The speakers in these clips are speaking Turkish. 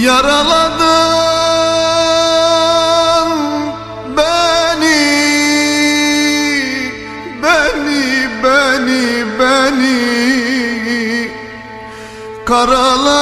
Yaraladın beni Beni, beni, beni. Karaladın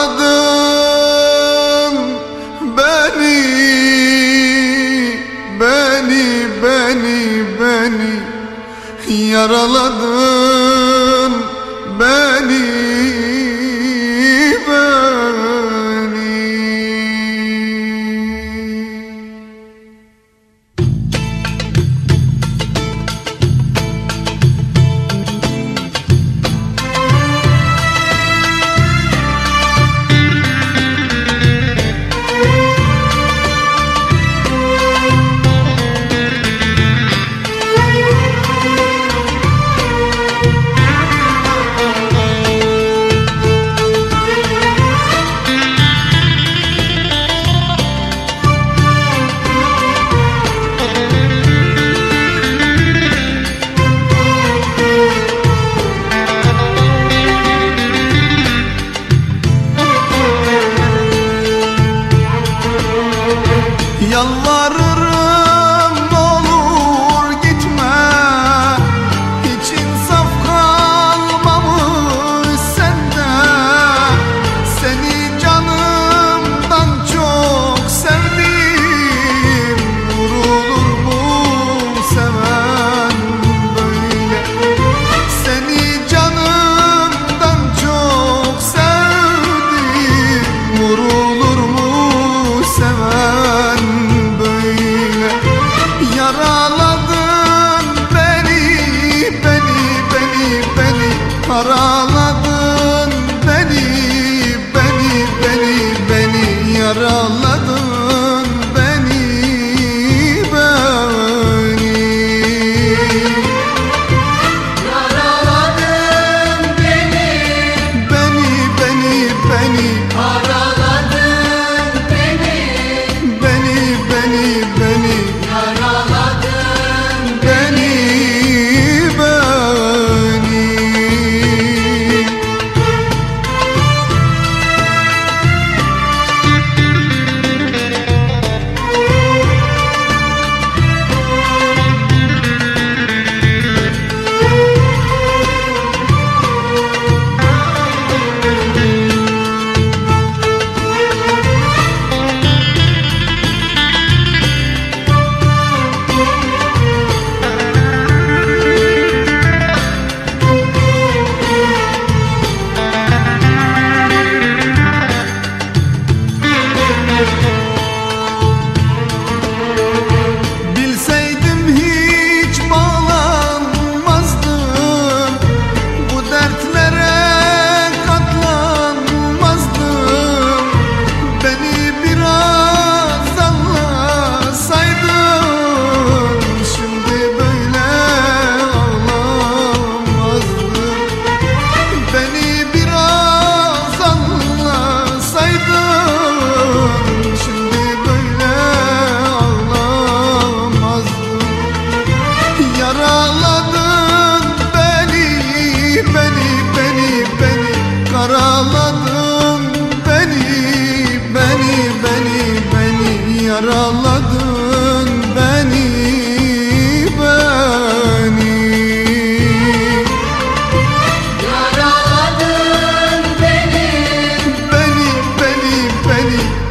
Yalvarırım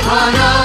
Hana.